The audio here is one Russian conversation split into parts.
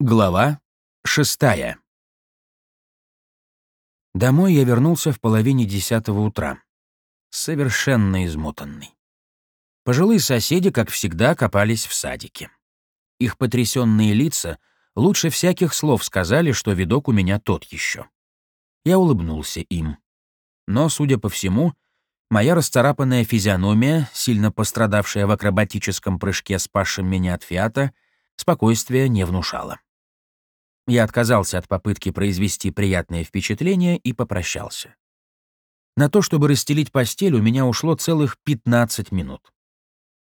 Глава шестая. Домой я вернулся в половине десятого утра, совершенно измотанный. Пожилые соседи, как всегда, копались в садике. Их потрясенные лица лучше всяких слов сказали, что видок у меня тот еще. Я улыбнулся им. Но, судя по всему, моя расцарапанная физиономия, сильно пострадавшая в акробатическом прыжке, спасшем меня от фиата, спокойствия не внушала. Я отказался от попытки произвести приятное впечатление и попрощался. На то, чтобы расстелить постель, у меня ушло целых 15 минут.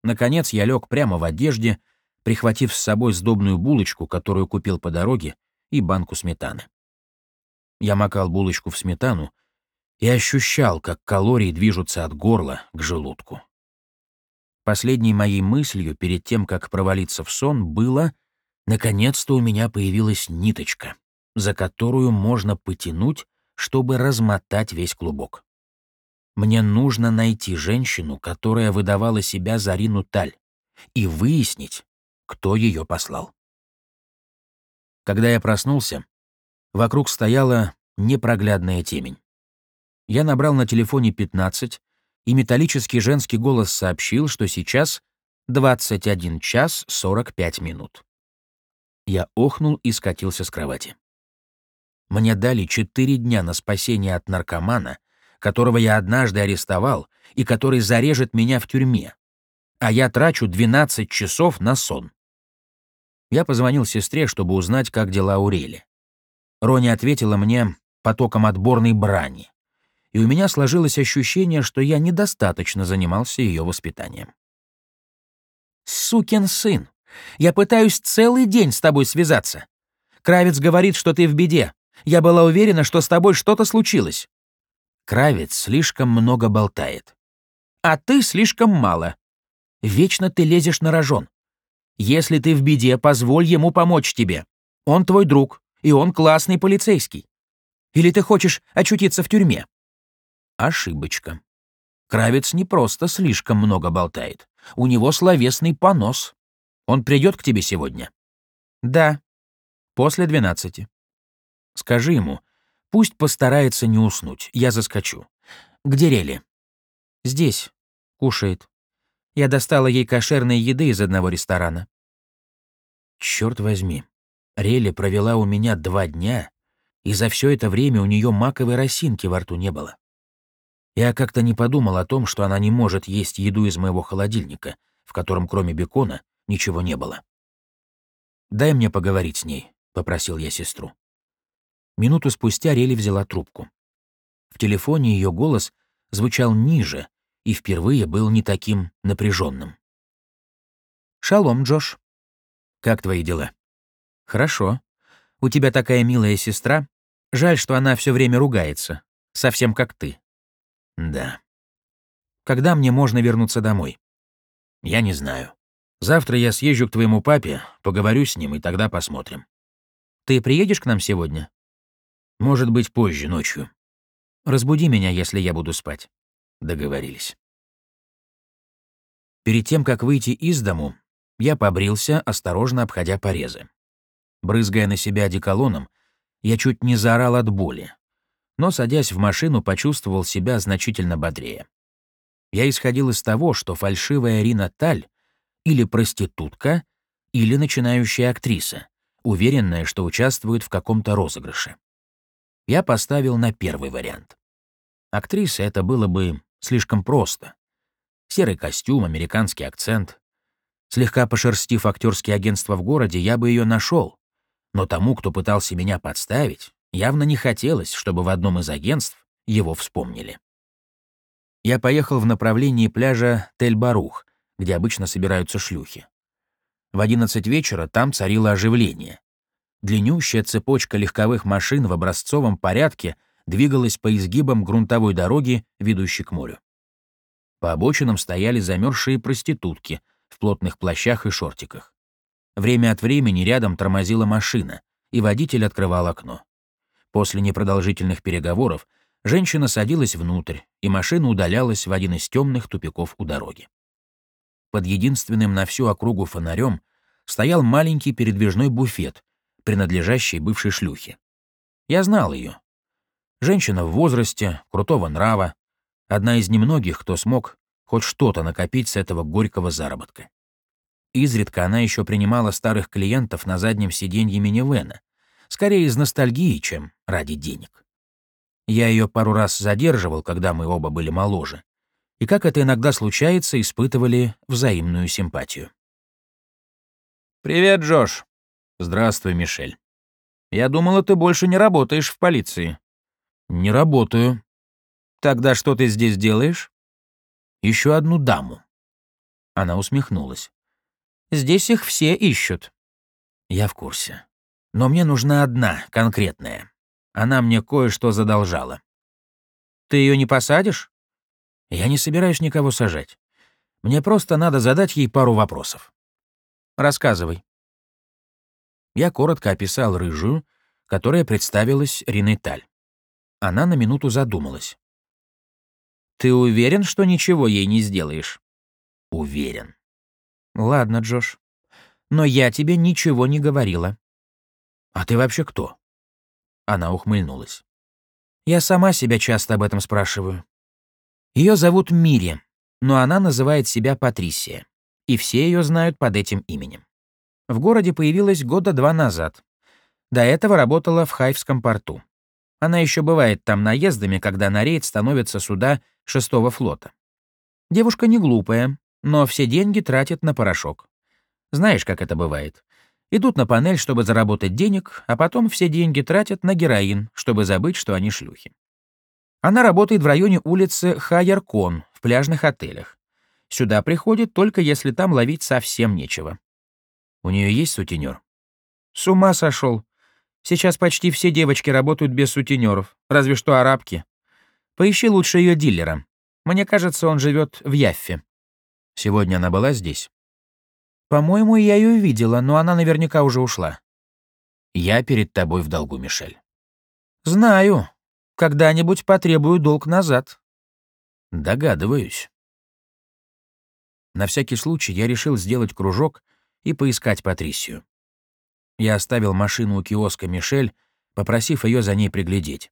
Наконец я лег прямо в одежде, прихватив с собой сдобную булочку, которую купил по дороге, и банку сметаны. Я макал булочку в сметану и ощущал, как калории движутся от горла к желудку. Последней моей мыслью перед тем, как провалиться в сон, было — Наконец-то у меня появилась ниточка, за которую можно потянуть, чтобы размотать весь клубок. Мне нужно найти женщину, которая выдавала себя за Рину Таль, и выяснить, кто ее послал. Когда я проснулся, вокруг стояла непроглядная темень. Я набрал на телефоне 15, и металлический женский голос сообщил, что сейчас 21 час 45 минут. Я охнул и скатился с кровати. Мне дали четыре дня на спасение от наркомана, которого я однажды арестовал и который зарежет меня в тюрьме. А я трачу 12 часов на сон. Я позвонил сестре, чтобы узнать, как дела у Рели. Рони ответила мне потоком отборной брани, и у меня сложилось ощущение, что я недостаточно занимался ее воспитанием. «Сукин сын!» Я пытаюсь целый день с тобой связаться. Кравец говорит, что ты в беде. Я была уверена, что с тобой что-то случилось. Кравец слишком много болтает. А ты слишком мало. Вечно ты лезешь на рожон. Если ты в беде, позволь ему помочь тебе. Он твой друг, и он классный полицейский. Или ты хочешь очутиться в тюрьме? Ошибочка. Кравец не просто слишком много болтает. У него словесный понос. Он придет к тебе сегодня? Да. После двенадцати. Скажи ему, пусть постарается не уснуть, я заскочу. Где Рели? Здесь. Кушает. Я достала ей кошерной еды из одного ресторана. Черт возьми, Рели провела у меня два дня, и за все это время у нее маковой росинки во рту не было. Я как-то не подумал о том, что она не может есть еду из моего холодильника, в котором кроме бекона ничего не было. «Дай мне поговорить с ней», — попросил я сестру. Минуту спустя Рели взяла трубку. В телефоне ее голос звучал ниже и впервые был не таким напряженным. «Шалом, Джош. Как твои дела?» «Хорошо. У тебя такая милая сестра. Жаль, что она все время ругается. Совсем как ты». «Да». «Когда мне можно вернуться домой?» «Я не знаю. Завтра я съезжу к твоему папе, поговорю с ним, и тогда посмотрим. Ты приедешь к нам сегодня? Может быть, позже, ночью. Разбуди меня, если я буду спать. Договорились. Перед тем, как выйти из дому, я побрился, осторожно обходя порезы. Брызгая на себя одеколоном, я чуть не заорал от боли, но, садясь в машину, почувствовал себя значительно бодрее. Я исходил из того, что фальшивая Рина Таль или проститутка, или начинающая актриса, уверенная, что участвует в каком-то розыгрыше. Я поставил на первый вариант. Актриса это было бы слишком просто. Серый костюм, американский акцент. Слегка пошерстив актерские агентства в городе, я бы ее нашел. Но тому, кто пытался меня подставить, явно не хотелось, чтобы в одном из агентств его вспомнили. Я поехал в направлении пляжа Тель-Барух, где обычно собираются шлюхи. В 11 вечера там царило оживление. Длиннющая цепочка легковых машин в образцовом порядке двигалась по изгибам грунтовой дороги, ведущей к морю. По обочинам стояли замерзшие проститутки в плотных плащах и шортиках. Время от времени рядом тормозила машина, и водитель открывал окно. После непродолжительных переговоров женщина садилась внутрь, и машина удалялась в один из темных тупиков у дороги. Под единственным на всю округу фонарем стоял маленький передвижной буфет, принадлежащей бывшей шлюхе. Я знал ее. Женщина в возрасте, крутого нрава, одна из немногих, кто смог хоть что-то накопить с этого горького заработка. Изредка она еще принимала старых клиентов на заднем сиденье минивэна, скорее из ностальгии, чем ради денег. Я ее пару раз задерживал, когда мы оба были моложе, и, как это иногда случается, испытывали взаимную симпатию. «Привет, Джош». «Здравствуй, Мишель». «Я думала, ты больше не работаешь в полиции». «Не работаю». «Тогда что ты здесь делаешь?» Еще одну даму». Она усмехнулась. «Здесь их все ищут». «Я в курсе. Но мне нужна одна, конкретная. Она мне кое-что задолжала». «Ты ее не посадишь?» «Я не собираюсь никого сажать. Мне просто надо задать ей пару вопросов». «Рассказывай». Я коротко описал рыжую, которая представилась Ринеталь. Она на минуту задумалась. «Ты уверен, что ничего ей не сделаешь?» «Уверен». «Ладно, Джош. Но я тебе ничего не говорила». «А ты вообще кто?» Она ухмыльнулась. «Я сама себя часто об этом спрашиваю. Ее зовут Мири, но она называет себя Патрисия, и все ее знают под этим именем. В городе появилась года два назад. До этого работала в Хайфском порту. Она еще бывает там наездами, когда на рейд становятся суда шестого флота. Девушка не глупая, но все деньги тратит на порошок. Знаешь, как это бывает. Идут на панель, чтобы заработать денег, а потом все деньги тратят на героин, чтобы забыть, что они шлюхи. Она работает в районе улицы Хайеркон в пляжных отелях. Сюда приходит только если там ловить совсем нечего. У нее есть сутенер? С ума сошел. Сейчас почти все девочки работают без сутенеров, разве что арабки. Поищи лучше ее дилера. Мне кажется, он живет в Яффе. Сегодня она была здесь? По-моему, я ее видела, но она наверняка уже ушла. Я перед тобой в долгу, Мишель. Знаю. Когда-нибудь потребую долг назад. Догадываюсь. На всякий случай я решил сделать кружок и поискать Патрисию. Я оставил машину у киоска Мишель, попросив ее за ней приглядеть.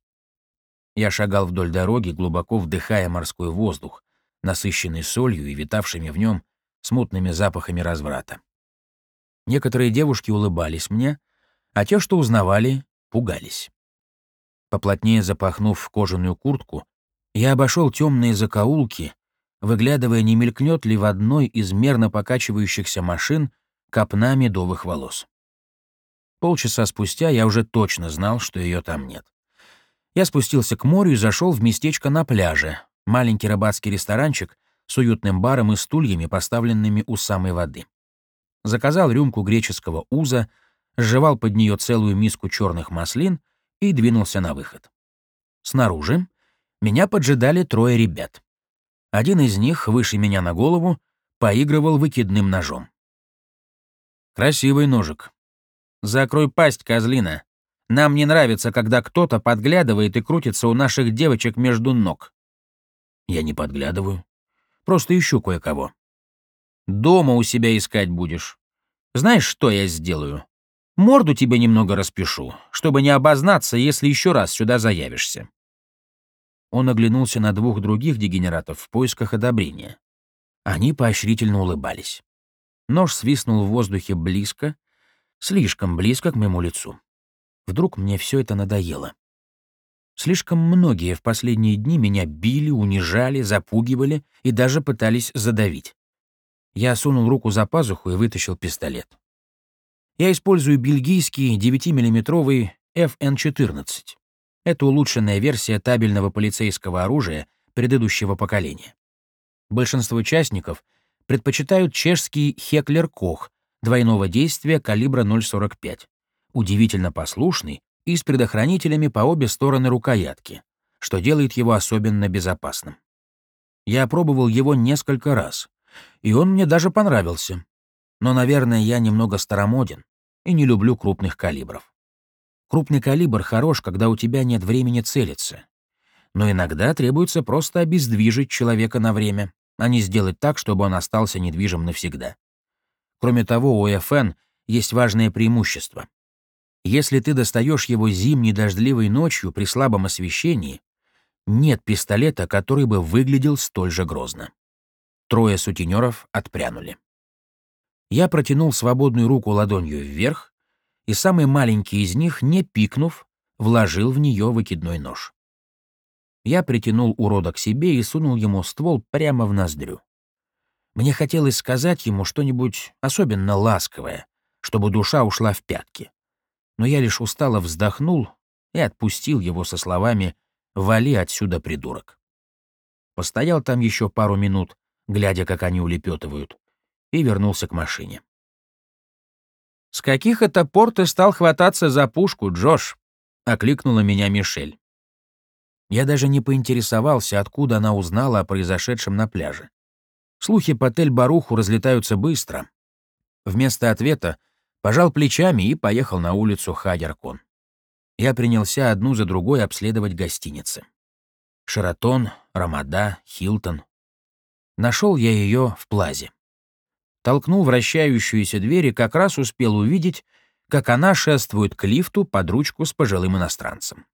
Я шагал вдоль дороги, глубоко вдыхая морской воздух, насыщенный солью и витавшими в нем смутными запахами разврата. Некоторые девушки улыбались мне, а те, что узнавали, пугались. Поплотнее запахнув кожаную куртку, я обошел темные закоулки, выглядывая, не мелькнет ли в одной из мерно покачивающихся машин копна медовых волос. Полчаса спустя я уже точно знал, что ее там нет. Я спустился к морю и зашел в местечко на пляже, маленький рыбацкий ресторанчик с уютным баром и стульями, поставленными у самой воды. Заказал рюмку греческого уза, сживал под нее целую миску черных маслин и двинулся на выход. Снаружи меня поджидали трое ребят. Один из них, выше меня на голову, поигрывал выкидным ножом. «Красивый ножик», «Закрой пасть, козлина. Нам не нравится, когда кто-то подглядывает и крутится у наших девочек между ног». «Я не подглядываю. Просто ищу кое-кого». «Дома у себя искать будешь. Знаешь, что я сделаю? Морду тебе немного распишу, чтобы не обознаться, если еще раз сюда заявишься». Он оглянулся на двух других дегенератов в поисках одобрения. Они поощрительно улыбались. Нож свистнул в воздухе близко, слишком близко к моему лицу. Вдруг мне все это надоело. Слишком многие в последние дни меня били, унижали, запугивали и даже пытались задавить. Я сунул руку за пазуху и вытащил пистолет. Я использую бельгийский 9-миллиметровый FN-14. Это улучшенная версия табельного полицейского оружия предыдущего поколения. Большинство участников предпочитают чешский Хеклер Кох двойного действия калибра 0,45, удивительно послушный и с предохранителями по обе стороны рукоятки, что делает его особенно безопасным. Я пробовал его несколько раз, и он мне даже понравился. Но, наверное, я немного старомоден и не люблю крупных калибров. Крупный калибр хорош, когда у тебя нет времени целиться. Но иногда требуется просто обездвижить человека на время, а не сделать так, чтобы он остался недвижим навсегда. Кроме того, у FN есть важное преимущество. Если ты достаешь его зимней дождливой ночью при слабом освещении, нет пистолета, который бы выглядел столь же грозно. Трое сутенеров отпрянули. Я протянул свободную руку ладонью вверх, и самый маленький из них, не пикнув, вложил в нее выкидной нож. Я притянул урода к себе и сунул ему ствол прямо в ноздрю. Мне хотелось сказать ему что-нибудь особенно ласковое, чтобы душа ушла в пятки но я лишь устало вздохнул и отпустил его со словами «Вали отсюда, придурок». Постоял там еще пару минут, глядя, как они улепетывают, и вернулся к машине. «С каких это пор ты стал хвататься за пушку, Джош?» — окликнула меня Мишель. Я даже не поинтересовался, откуда она узнала о произошедшем на пляже. Слухи по Тель-Баруху разлетаются быстро. Вместо ответа пожал плечами и поехал на улицу Хадеркон. Я принялся одну за другой обследовать гостиницы. Шератон, Рамада, Хилтон. Нашел я ее в плазе. Толкнул вращающуюся дверь и как раз успел увидеть, как она шествует к лифту под ручку с пожилым иностранцем.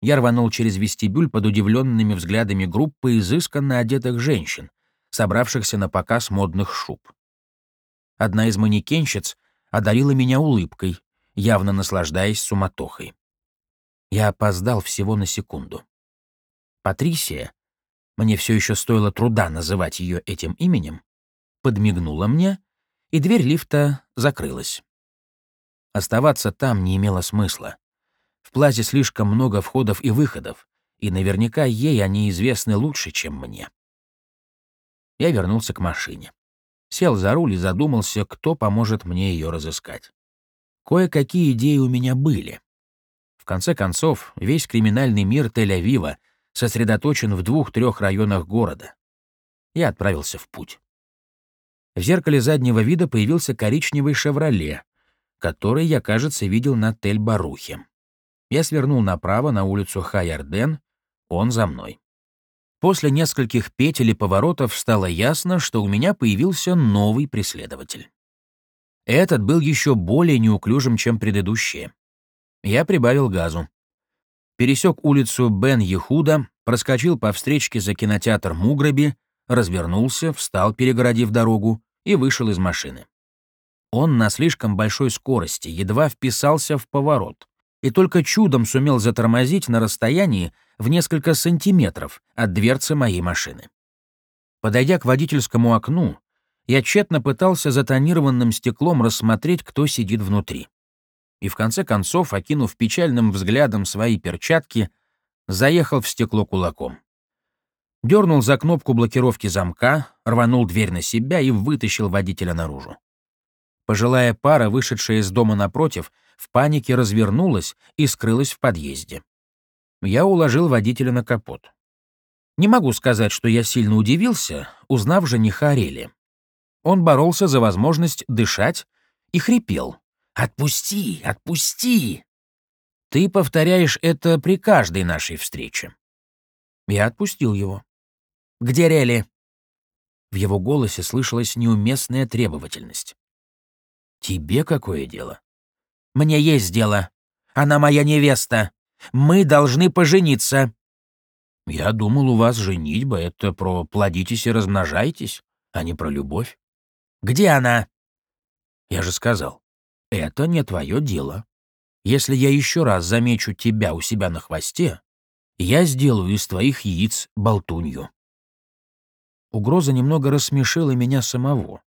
Я рванул через вестибюль под удивленными взглядами группы изысканно одетых женщин, собравшихся на показ модных шуб. Одна из манекенщиц одарила меня улыбкой, явно наслаждаясь суматохой. Я опоздал всего на секунду. Патрисия, мне все еще стоило труда называть ее этим именем, подмигнула мне, и дверь лифта закрылась. Оставаться там не имело смысла. В плазе слишком много входов и выходов, и наверняка ей они известны лучше, чем мне. Я вернулся к машине сел за руль и задумался, кто поможет мне ее разыскать. Кое-какие идеи у меня были. В конце концов, весь криминальный мир Тель-Авива сосредоточен в двух-трех районах города. Я отправился в путь. В зеркале заднего вида появился коричневый «Шевроле», который я, кажется, видел на Тель-Барухе. Я свернул направо на улицу Хайарден, он за мной. После нескольких петель и поворотов стало ясно, что у меня появился новый преследователь. Этот был еще более неуклюжим, чем предыдущие. Я прибавил газу. Пересек улицу Бен-Ехуда, проскочил по встречке за кинотеатр Муграби, развернулся, встал, перегородив дорогу, и вышел из машины. Он на слишком большой скорости едва вписался в поворот и только чудом сумел затормозить на расстоянии, в несколько сантиметров от дверцы моей машины. Подойдя к водительскому окну, я тщетно пытался за тонированным стеклом рассмотреть, кто сидит внутри. И в конце концов, окинув печальным взглядом свои перчатки, заехал в стекло кулаком. Дернул за кнопку блокировки замка, рванул дверь на себя и вытащил водителя наружу. Пожилая пара, вышедшая из дома напротив, в панике развернулась и скрылась в подъезде я уложил водителя на капот. Не могу сказать, что я сильно удивился, узнав жениха Арели. Он боролся за возможность дышать и хрипел. «Отпусти! Отпусти!» «Ты повторяешь это при каждой нашей встрече». Я отпустил его. «Где Рели?» В его голосе слышалась неуместная требовательность. «Тебе какое дело?» «Мне есть дело. Она моя невеста. Мы должны пожениться». «Я думал, у вас женитьба — это про плодитесь и размножайтесь, а не про любовь». «Где она?» «Я же сказал, это не твое дело. Если я еще раз замечу тебя у себя на хвосте, я сделаю из твоих яиц болтунью». Угроза немного рассмешила меня самого.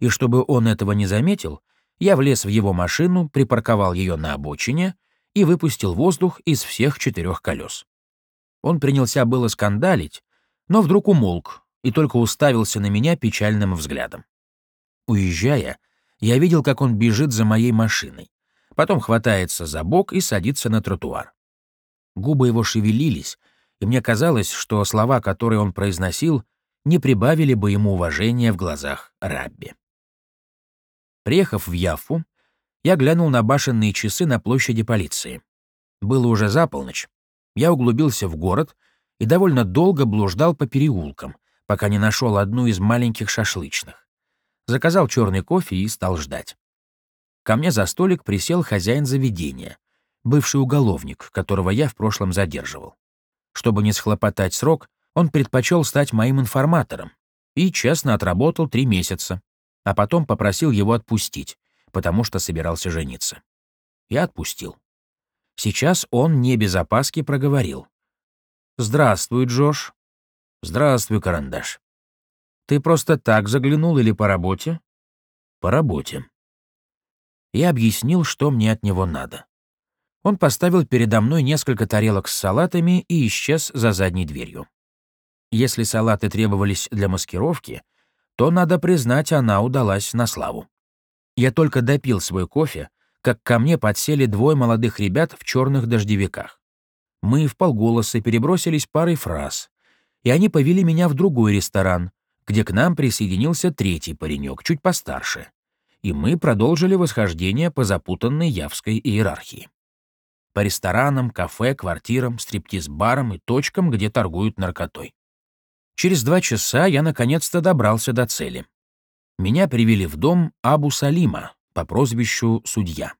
И чтобы он этого не заметил, я влез в его машину, припарковал ее на обочине — и выпустил воздух из всех четырех колес. Он принялся было скандалить, но вдруг умолк и только уставился на меня печальным взглядом. Уезжая, я видел, как он бежит за моей машиной, потом хватается за бок и садится на тротуар. Губы его шевелились, и мне казалось, что слова, которые он произносил, не прибавили бы ему уважения в глазах Рабби. Приехав в Яфу, я глянул на башенные часы на площади полиции. Было уже за полночь. Я углубился в город и довольно долго блуждал по переулкам, пока не нашел одну из маленьких шашлычных. Заказал черный кофе и стал ждать. ко мне за столик присел хозяин заведения, бывший уголовник, которого я в прошлом задерживал. Чтобы не схлопотать срок, он предпочел стать моим информатором и честно отработал три месяца, а потом попросил его отпустить, потому что собирался жениться. Я отпустил. Сейчас он не без опаски проговорил. «Здравствуй, Джош». «Здравствуй, Карандаш». «Ты просто так заглянул или по работе?» «По работе». Я объяснил, что мне от него надо. Он поставил передо мной несколько тарелок с салатами и исчез за задней дверью. Если салаты требовались для маскировки, то, надо признать, она удалась на славу. Я только допил свой кофе, как ко мне подсели двое молодых ребят в черных дождевиках. Мы в полголоса перебросились парой фраз, и они повели меня в другой ресторан, где к нам присоединился третий паренек, чуть постарше, и мы продолжили восхождение по запутанной явской иерархии. По ресторанам, кафе, квартирам, стриптиз-барам и точкам, где торгуют наркотой. Через два часа я наконец-то добрался до цели. Меня привели в дом Абу Салима по прозвищу Судья.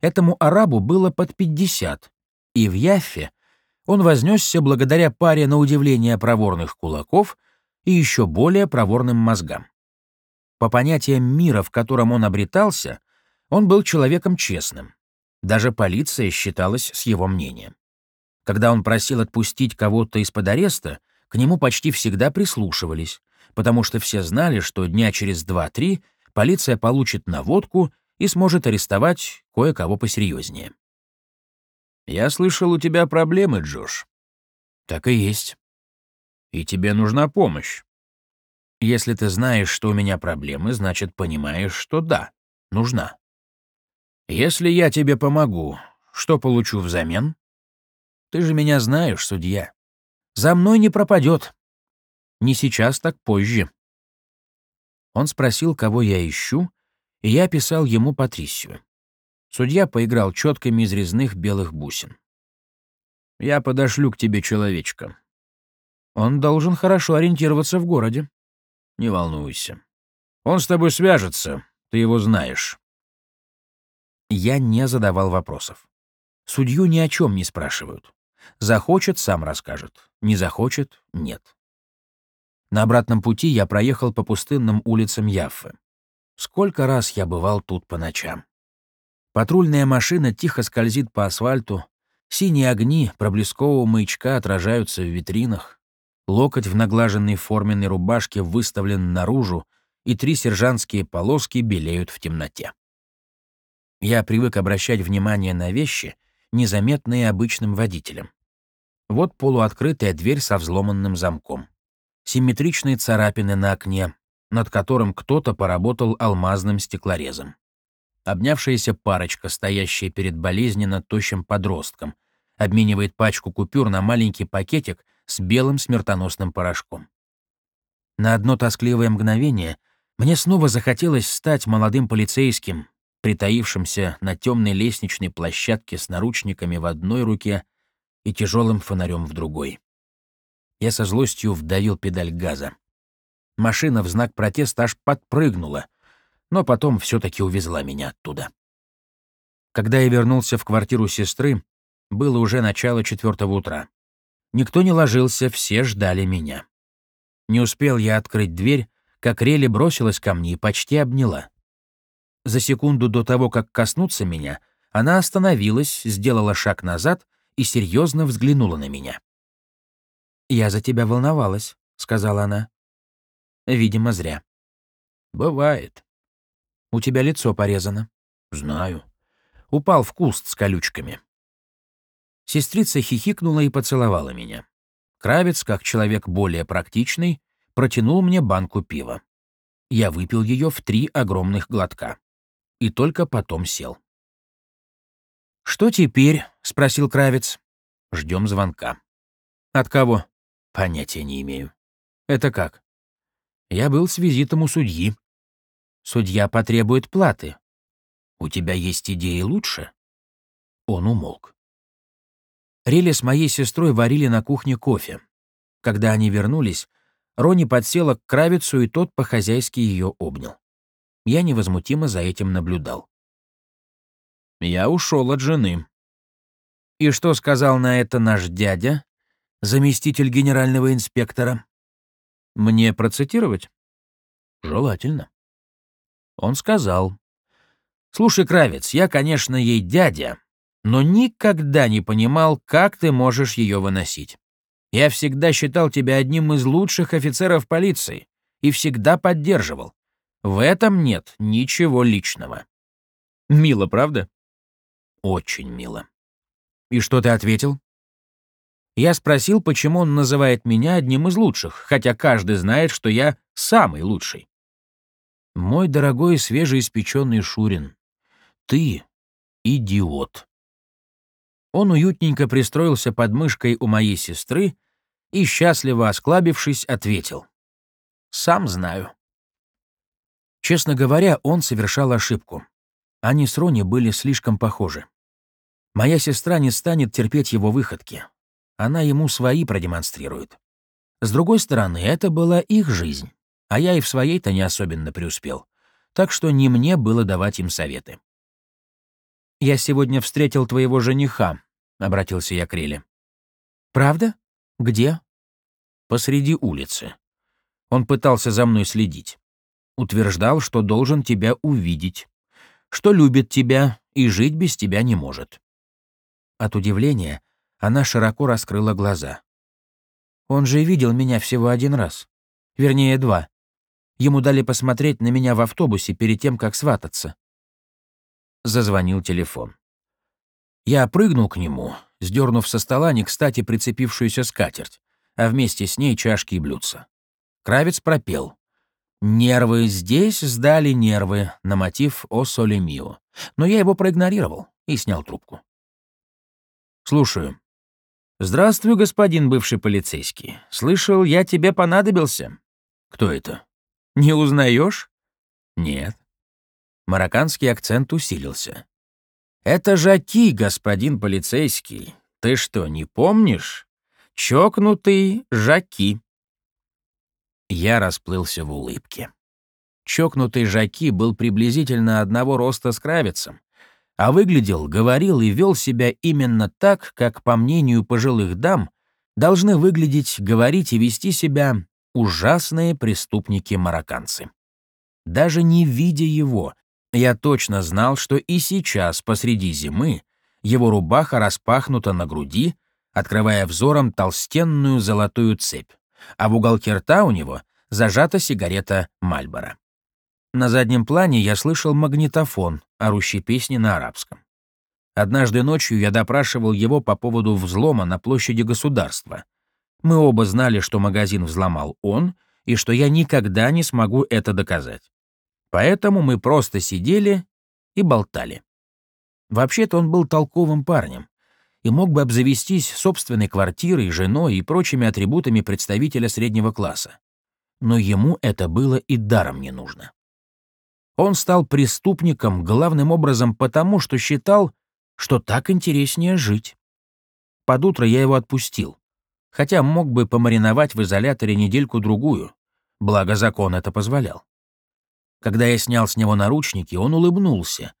Этому арабу было под 50, и в Яффе он вознесся благодаря паре на удивление проворных кулаков и еще более проворным мозгам. По понятиям мира, в котором он обретался, он был человеком честным. Даже полиция считалась с его мнением. Когда он просил отпустить кого-то из-под ареста, к нему почти всегда прислушивались, потому что все знали, что дня через два-три полиция получит наводку и сможет арестовать кое-кого посерьезнее. «Я слышал, у тебя проблемы, Джош». «Так и есть». «И тебе нужна помощь». «Если ты знаешь, что у меня проблемы, значит, понимаешь, что да, нужна». «Если я тебе помогу, что получу взамен?» «Ты же меня знаешь, судья. За мной не пропадет. Не сейчас, так позже. Он спросил, кого я ищу, и я описал ему Патрисию. Судья поиграл четками из резных белых бусин. «Я подошлю к тебе человечка. Он должен хорошо ориентироваться в городе. Не волнуйся. Он с тобой свяжется, ты его знаешь». Я не задавал вопросов. Судью ни о чем не спрашивают. Захочет — сам расскажет. Не захочет — нет. На обратном пути я проехал по пустынным улицам Яффы. Сколько раз я бывал тут по ночам. Патрульная машина тихо скользит по асфальту, синие огни проблескового маячка отражаются в витринах, локоть в наглаженной форменной рубашке выставлен наружу, и три сержантские полоски белеют в темноте. Я привык обращать внимание на вещи, незаметные обычным водителям. Вот полуоткрытая дверь со взломанным замком. Симметричные царапины на окне, над которым кто-то поработал алмазным стеклорезом. Обнявшаяся парочка, стоящая перед болезненно тощим подростком, обменивает пачку купюр на маленький пакетик с белым смертоносным порошком. На одно тоскливое мгновение мне снова захотелось стать молодым полицейским, притаившимся на темной лестничной площадке с наручниками в одной руке и тяжелым фонарем в другой. Я со злостью вдавил педаль газа. Машина в знак протеста аж подпрыгнула, но потом все таки увезла меня оттуда. Когда я вернулся в квартиру сестры, было уже начало четвертого утра. Никто не ложился, все ждали меня. Не успел я открыть дверь, как Рели бросилась ко мне и почти обняла. За секунду до того, как коснуться меня, она остановилась, сделала шаг назад и серьезно взглянула на меня. «Я за тебя волновалась», — сказала она. «Видимо, зря». «Бывает». «У тебя лицо порезано». «Знаю». Упал в куст с колючками. Сестрица хихикнула и поцеловала меня. Кравец, как человек более практичный, протянул мне банку пива. Я выпил ее в три огромных глотка. И только потом сел. «Что теперь?» — спросил Кравец. «Ждем звонка». «От кого?» «Понятия не имею». «Это как?» «Я был с визитом у судьи». «Судья потребует платы». «У тебя есть идеи лучше?» Он умолк. Рели с моей сестрой варили на кухне кофе. Когда они вернулись, Рони подсела к Кравицу, и тот по-хозяйски ее обнял. Я невозмутимо за этим наблюдал. Я ушел от жены. И что сказал на это наш дядя, заместитель генерального инспектора? Мне процитировать? Желательно. Он сказал. «Слушай, Кравец, я, конечно, ей дядя, но никогда не понимал, как ты можешь ее выносить. Я всегда считал тебя одним из лучших офицеров полиции и всегда поддерживал. В этом нет ничего личного. Мило, правда? Очень мило. И что ты ответил? Я спросил, почему он называет меня одним из лучших, хотя каждый знает, что я самый лучший. Мой дорогой свежеиспеченный Шурин, ты идиот. Он уютненько пристроился под мышкой у моей сестры и, счастливо осклабившись, ответил. «Сам знаю». Честно говоря, он совершал ошибку. Они с Рони были слишком похожи. Моя сестра не станет терпеть его выходки. Она ему свои продемонстрирует. С другой стороны, это была их жизнь, а я и в своей-то не особенно преуспел. Так что не мне было давать им советы. «Я сегодня встретил твоего жениха», — обратился я к Реле. «Правда? Где?» «Посреди улицы. Он пытался за мной следить. Утверждал, что должен тебя увидеть, что любит тебя и жить без тебя не может». От удивления она широко раскрыла глаза. «Он же видел меня всего один раз. Вернее, два. Ему дали посмотреть на меня в автобусе перед тем, как свататься. Зазвонил телефон. Я прыгнул к нему, сдернув со стола не кстати прицепившуюся скатерть, а вместе с ней чашки и блюдца. Кравец пропел. «Нервы здесь сдали нервы» на мотив «О соле мио». Но я его проигнорировал и снял трубку. «Слушаю». «Здравствуй, господин бывший полицейский. Слышал, я тебе понадобился». «Кто это?» «Не узнаешь?» «Нет». Марокканский акцент усилился. «Это Жаки, господин полицейский. Ты что, не помнишь? Чокнутый Жаки». Я расплылся в улыбке. Чокнутый Жаки был приблизительно одного роста с Кравицем, а выглядел, говорил и вел себя именно так, как, по мнению пожилых дам, должны выглядеть, говорить и вести себя ужасные преступники-марокканцы. Даже не видя его, я точно знал, что и сейчас, посреди зимы, его рубаха распахнута на груди, открывая взором толстенную золотую цепь, а в уголке рта у него зажата сигарета Мальбора. На заднем плане я слышал магнитофон, орущий песни на арабском. Однажды ночью я допрашивал его по поводу взлома на площади государства. Мы оба знали, что магазин взломал он, и что я никогда не смогу это доказать. Поэтому мы просто сидели и болтали. Вообще-то он был толковым парнем и мог бы обзавестись собственной квартирой, женой и прочими атрибутами представителя среднего класса. Но ему это было и даром не нужно. Он стал преступником главным образом потому, что считал, что так интереснее жить. Под утро я его отпустил, хотя мог бы помариновать в изоляторе недельку-другую, благо закон это позволял. Когда я снял с него наручники, он улыбнулся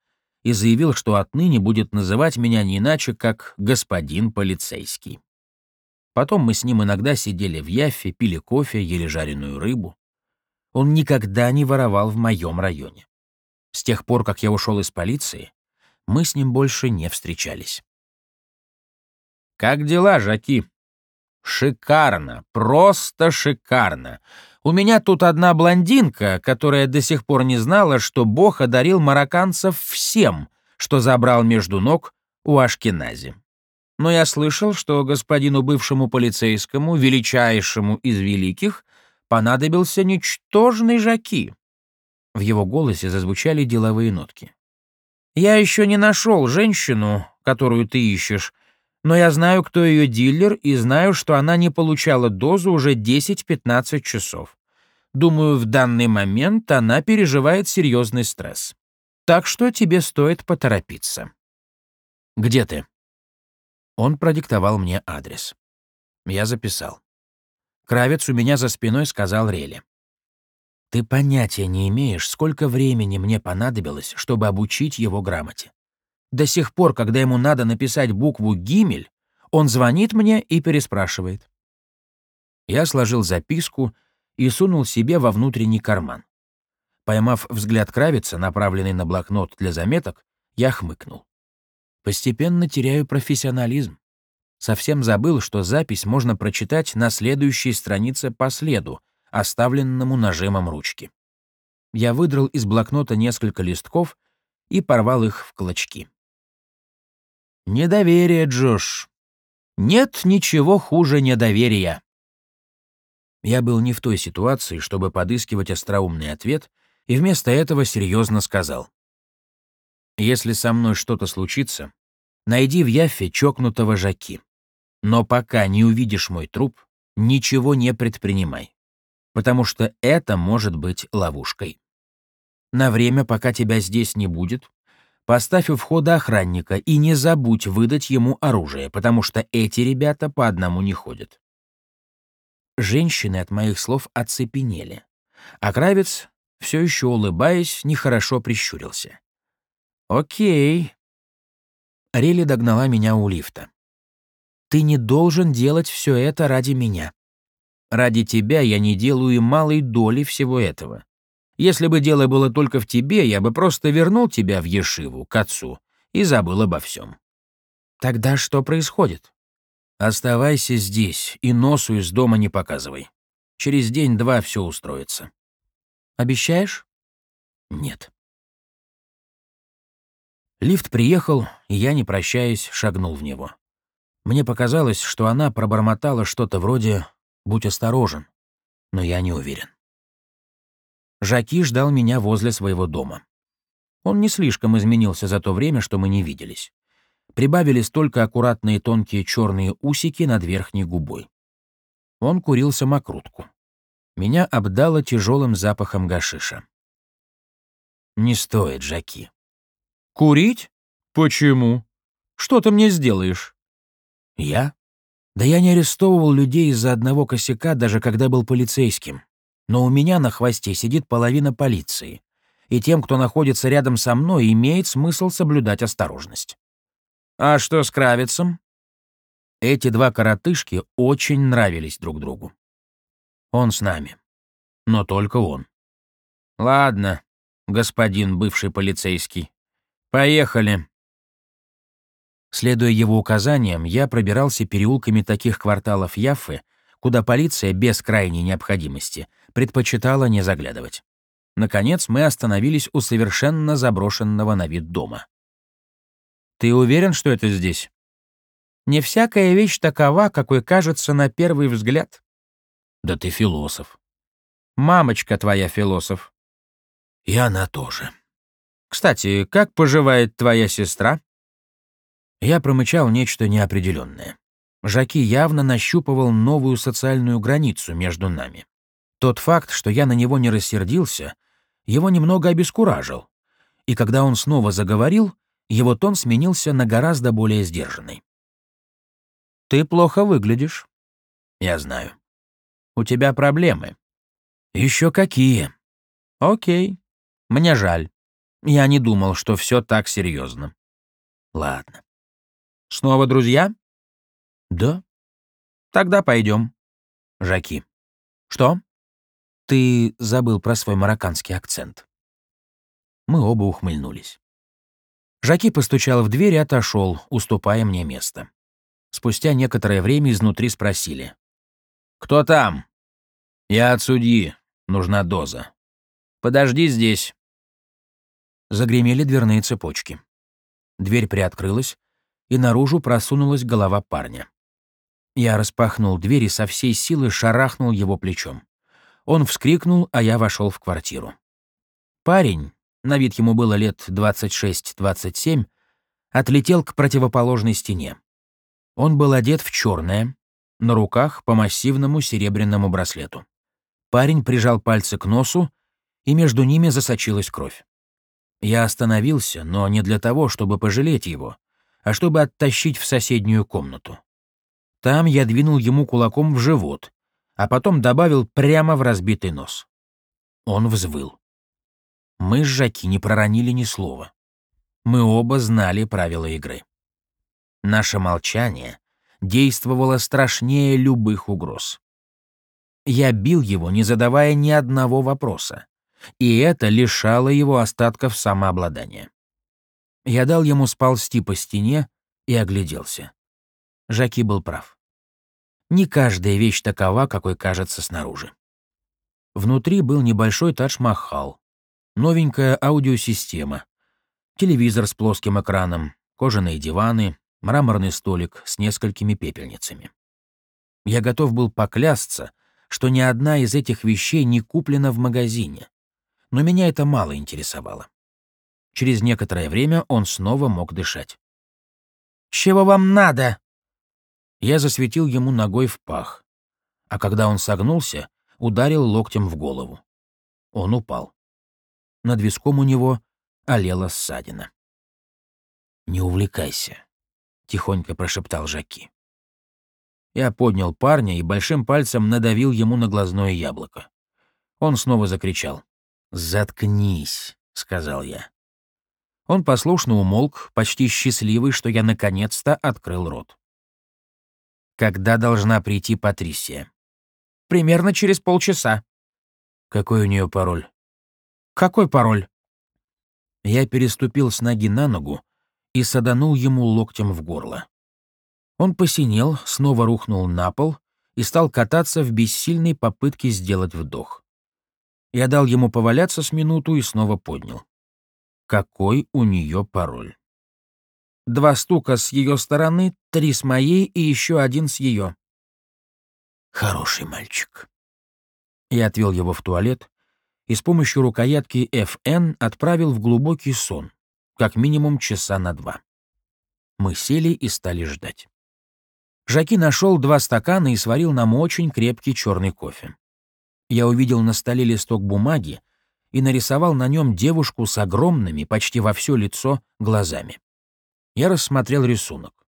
и заявил, что отныне будет называть меня не иначе, как «господин полицейский». Потом мы с ним иногда сидели в Яффе, пили кофе, ели жареную рыбу. Он никогда не воровал в моем районе. С тех пор, как я ушел из полиции, мы с ним больше не встречались. «Как дела, Жаки?» «Шикарно, просто шикарно. У меня тут одна блондинка, которая до сих пор не знала, что Бог одарил марокканцев всем, что забрал между ног у Ашкенази. Но я слышал, что господину бывшему полицейскому, величайшему из великих, понадобился ничтожный Жаки. В его голосе зазвучали деловые нотки. «Я еще не нашел женщину, которую ты ищешь, но я знаю, кто ее дилер, и знаю, что она не получала дозу уже 10-15 часов. Думаю, в данный момент она переживает серьезный стресс. Так что тебе стоит поторопиться. Где ты? Он продиктовал мне адрес. Я записал. Кравец у меня за спиной сказал Реле. Ты понятия не имеешь, сколько времени мне понадобилось, чтобы обучить его грамоте. До сих пор, когда ему надо написать букву «Гимель», он звонит мне и переспрашивает. Я сложил записку и сунул себе во внутренний карман. Поймав взгляд Кравица, направленный на блокнот для заметок, я хмыкнул. Постепенно теряю профессионализм. Совсем забыл, что запись можно прочитать на следующей странице по следу, оставленному нажимом ручки. Я выдрал из блокнота несколько листков и порвал их в клочки. Недоверие, Джош. Нет ничего хуже недоверия. Я был не в той ситуации, чтобы подыскивать остроумный ответ, и вместо этого серьезно сказал. «Если со мной что-то случится, найди в Яффе чокнутого Жаки. Но пока не увидишь мой труп, ничего не предпринимай, потому что это может быть ловушкой. На время, пока тебя здесь не будет, поставь у входа охранника и не забудь выдать ему оружие, потому что эти ребята по одному не ходят. Женщины от моих слов оцепенели, а Кравец, все еще улыбаясь, нехорошо прищурился. «Окей». Рели догнала меня у лифта. Ты не должен делать все это ради меня. Ради тебя я не делаю и малой доли всего этого. Если бы дело было только в тебе, я бы просто вернул тебя в Ешиву, к отцу, и забыл обо всем. Тогда что происходит? Оставайся здесь и носу из дома не показывай. Через день-два все устроится. Обещаешь? Нет. Лифт приехал, и я, не прощаясь, шагнул в него. Мне показалось, что она пробормотала что-то вроде «будь осторожен», но я не уверен. Жаки ждал меня возле своего дома. Он не слишком изменился за то время, что мы не виделись. Прибавились только аккуратные тонкие черные усики над верхней губой. Он курил самокрутку. Меня обдало тяжелым запахом гашиша. «Не стоит, Жаки». «Курить? Почему? Что ты мне сделаешь?» Я? Да я не арестовывал людей из-за одного косяка, даже когда был полицейским. Но у меня на хвосте сидит половина полиции. И тем, кто находится рядом со мной, имеет смысл соблюдать осторожность. А что с Кравицем? Эти два коротышки очень нравились друг другу. Он с нами. Но только он. Ладно, господин бывший полицейский. Поехали. Следуя его указаниям, я пробирался переулками таких кварталов Яффы, куда полиция без крайней необходимости предпочитала не заглядывать. Наконец мы остановились у совершенно заброшенного на вид дома. «Ты уверен, что это здесь?» «Не всякая вещь такова, какой кажется на первый взгляд». «Да ты философ». «Мамочка твоя философ». «И она тоже». «Кстати, как поживает твоя сестра?» Я промычал нечто неопределенное. Жаки явно нащупывал новую социальную границу между нами. Тот факт, что я на него не рассердился, его немного обескуражил, и когда он снова заговорил, его тон сменился на гораздо более сдержанный. «Ты плохо выглядишь». «Я знаю». «У тебя проблемы». Еще какие?» «Окей. Мне жаль. Я не думал, что все так серьезно. «Ладно. Снова друзья? Да. Тогда пойдем. Жаки. Что? Ты забыл про свой марокканский акцент. Мы оба ухмыльнулись. Жаки постучал в дверь и отошел, уступая мне место. Спустя некоторое время изнутри спросили. «Кто там?» «Я от судьи. Нужна доза». «Подожди здесь». Загремели дверные цепочки. Дверь приоткрылась, и наружу просунулась голова парня. Я распахнул дверь и со всей силы шарахнул его плечом. Он вскрикнул, а я вошел в квартиру. Парень, на вид ему было лет 26-27, отлетел к противоположной стене. Он был одет в черное, на руках по массивному серебряному браслету. Парень прижал пальцы к носу, и между ними засочилась кровь. Я остановился, но не для того, чтобы пожалеть его, а чтобы оттащить в соседнюю комнату. Там я двинул ему кулаком в живот, а потом добавил прямо в разбитый нос. Он взвыл. Мы с Жаки не проронили ни слова. Мы оба знали правила игры. Наше молчание действовало страшнее любых угроз. Я бил его, не задавая ни одного вопроса, и это лишало его остатков самообладания. Я дал ему сползти по стене и огляделся. Жаки был прав. Не каждая вещь такова, какой кажется снаружи. Внутри был небольшой тадж-махал, новенькая аудиосистема, телевизор с плоским экраном, кожаные диваны, мраморный столик с несколькими пепельницами. Я готов был поклясться, что ни одна из этих вещей не куплена в магазине, но меня это мало интересовало. Через некоторое время он снова мог дышать. «Чего вам надо?» Я засветил ему ногой в пах, а когда он согнулся, ударил локтем в голову. Он упал. Над виском у него олела ссадина. «Не увлекайся», — тихонько прошептал Жаки. Я поднял парня и большим пальцем надавил ему на глазное яблоко. Он снова закричал. «Заткнись», — сказал я. Он послушно умолк, почти счастливый, что я наконец-то открыл рот. «Когда должна прийти Патрисия?» «Примерно через полчаса». «Какой у нее пароль?» «Какой пароль?» Я переступил с ноги на ногу и саданул ему локтем в горло. Он посинел, снова рухнул на пол и стал кататься в бессильной попытке сделать вдох. Я дал ему поваляться с минуту и снова поднял какой у нее пароль. Два стука с ее стороны, три с моей и еще один с ее. Хороший мальчик. Я отвел его в туалет и с помощью рукоятки FN отправил в глубокий сон, как минимум часа на два. Мы сели и стали ждать. Жаки нашел два стакана и сварил нам очень крепкий черный кофе. Я увидел на столе листок бумаги, и нарисовал на нем девушку с огромными, почти во все лицо, глазами. Я рассмотрел рисунок.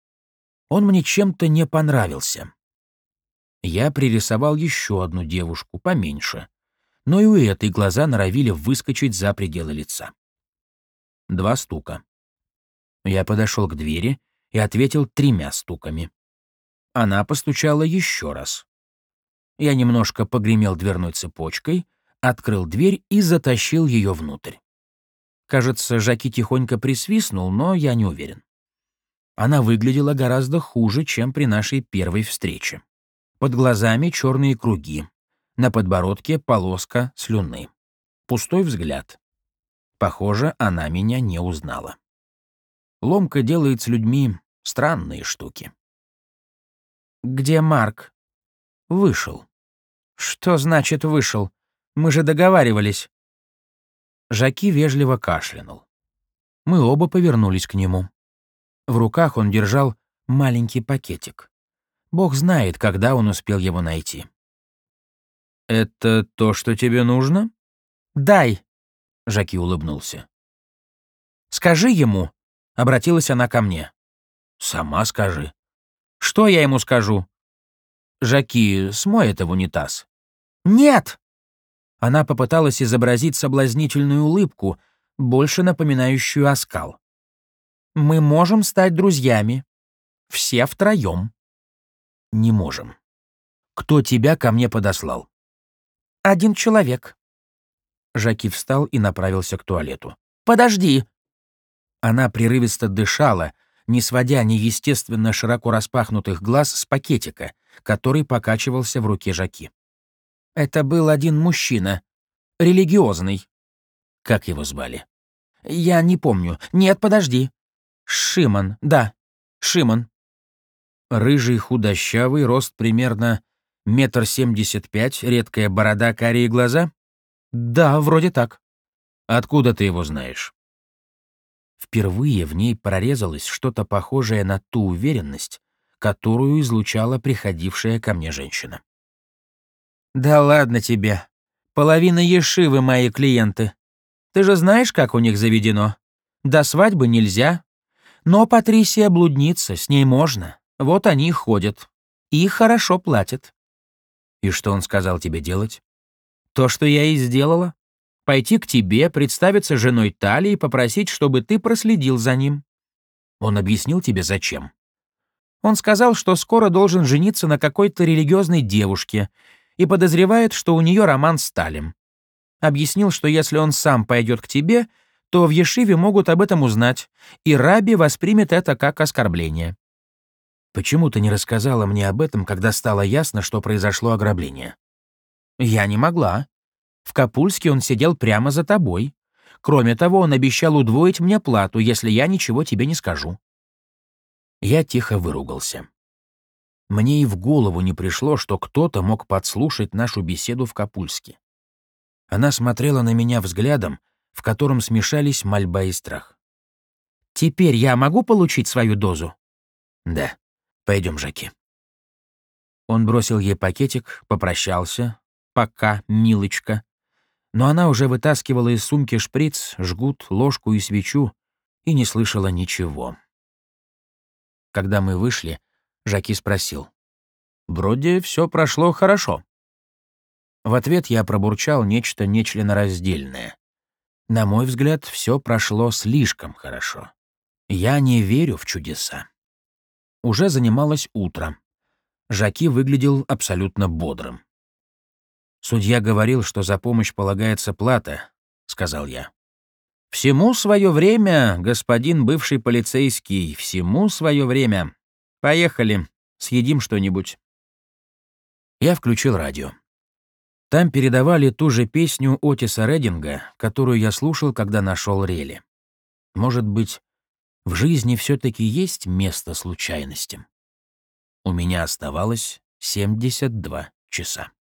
Он мне чем-то не понравился. Я пририсовал еще одну девушку, поменьше, но и у этой глаза норовили выскочить за пределы лица. Два стука. Я подошел к двери и ответил тремя стуками. Она постучала еще раз. Я немножко погремел дверной цепочкой — открыл дверь и затащил ее внутрь. Кажется, Жаки тихонько присвистнул, но я не уверен. Она выглядела гораздо хуже, чем при нашей первой встрече. Под глазами черные круги, на подбородке полоска слюны. Пустой взгляд. Похоже, она меня не узнала. Ломка делает с людьми странные штуки. «Где Марк?» «Вышел». «Что значит «вышел»?» Мы же договаривались». Жаки вежливо кашлянул. Мы оба повернулись к нему. В руках он держал маленький пакетик. Бог знает, когда он успел его найти. «Это то, что тебе нужно?» «Дай», — Жаки улыбнулся. «Скажи ему», — обратилась она ко мне. «Сама скажи». «Что я ему скажу?» «Жаки, смой это в унитаз». «Нет!» Она попыталась изобразить соблазнительную улыбку, больше напоминающую оскал. «Мы можем стать друзьями. Все втроем». «Не можем. Кто тебя ко мне подослал?» «Один человек». Жаки встал и направился к туалету. «Подожди!» Она прерывисто дышала, не сводя неестественно широко распахнутых глаз с пакетика, который покачивался в руке Жаки. Это был один мужчина. Религиозный. Как его звали? Я не помню. Нет, подожди. Шимон, да. Шимон. Рыжий, худощавый, рост примерно метр семьдесят пять, редкая борода, карие глаза? Да, вроде так. Откуда ты его знаешь? Впервые в ней прорезалось что-то похожее на ту уверенность, которую излучала приходившая ко мне женщина. «Да ладно тебе. Половина Ешивы мои клиенты. Ты же знаешь, как у них заведено? До свадьбы нельзя. Но Патрисия блудница, с ней можно. Вот они ходят. И хорошо платят». «И что он сказал тебе делать?» «То, что я и сделала. пойти к тебе, представиться женой Тали и попросить, чтобы ты проследил за ним. Он объяснил тебе, зачем. Он сказал, что скоро должен жениться на какой-то религиозной девушке и подозревает, что у нее роман с Талем. Объяснил, что если он сам пойдет к тебе, то в Ешиве могут об этом узнать, и Раби воспримет это как оскорбление. Почему ты не рассказала мне об этом, когда стало ясно, что произошло ограбление? Я не могла. В Капульске он сидел прямо за тобой. Кроме того, он обещал удвоить мне плату, если я ничего тебе не скажу. Я тихо выругался. Мне и в голову не пришло, что кто-то мог подслушать нашу беседу в Капульске. Она смотрела на меня взглядом, в котором смешались мольба и страх. «Теперь я могу получить свою дозу?» «Да. Пойдем, Жаки». Он бросил ей пакетик, попрощался. «Пока, милочка». Но она уже вытаскивала из сумки шприц, жгут, ложку и свечу и не слышала ничего. Когда мы вышли, Жаки спросил. «Вроде все прошло хорошо». В ответ я пробурчал нечто нечленораздельное. На мой взгляд, все прошло слишком хорошо. Я не верю в чудеса. Уже занималось утро. Жаки выглядел абсолютно бодрым. «Судья говорил, что за помощь полагается плата», — сказал я. «Всему свое время, господин бывший полицейский, всему свое время. Поехали, съедим что-нибудь». Я включил радио. Там передавали ту же песню Отиса Рединга, которую я слушал, когда нашел Рели. Может быть, в жизни все-таки есть место случайностям? У меня оставалось 72 часа.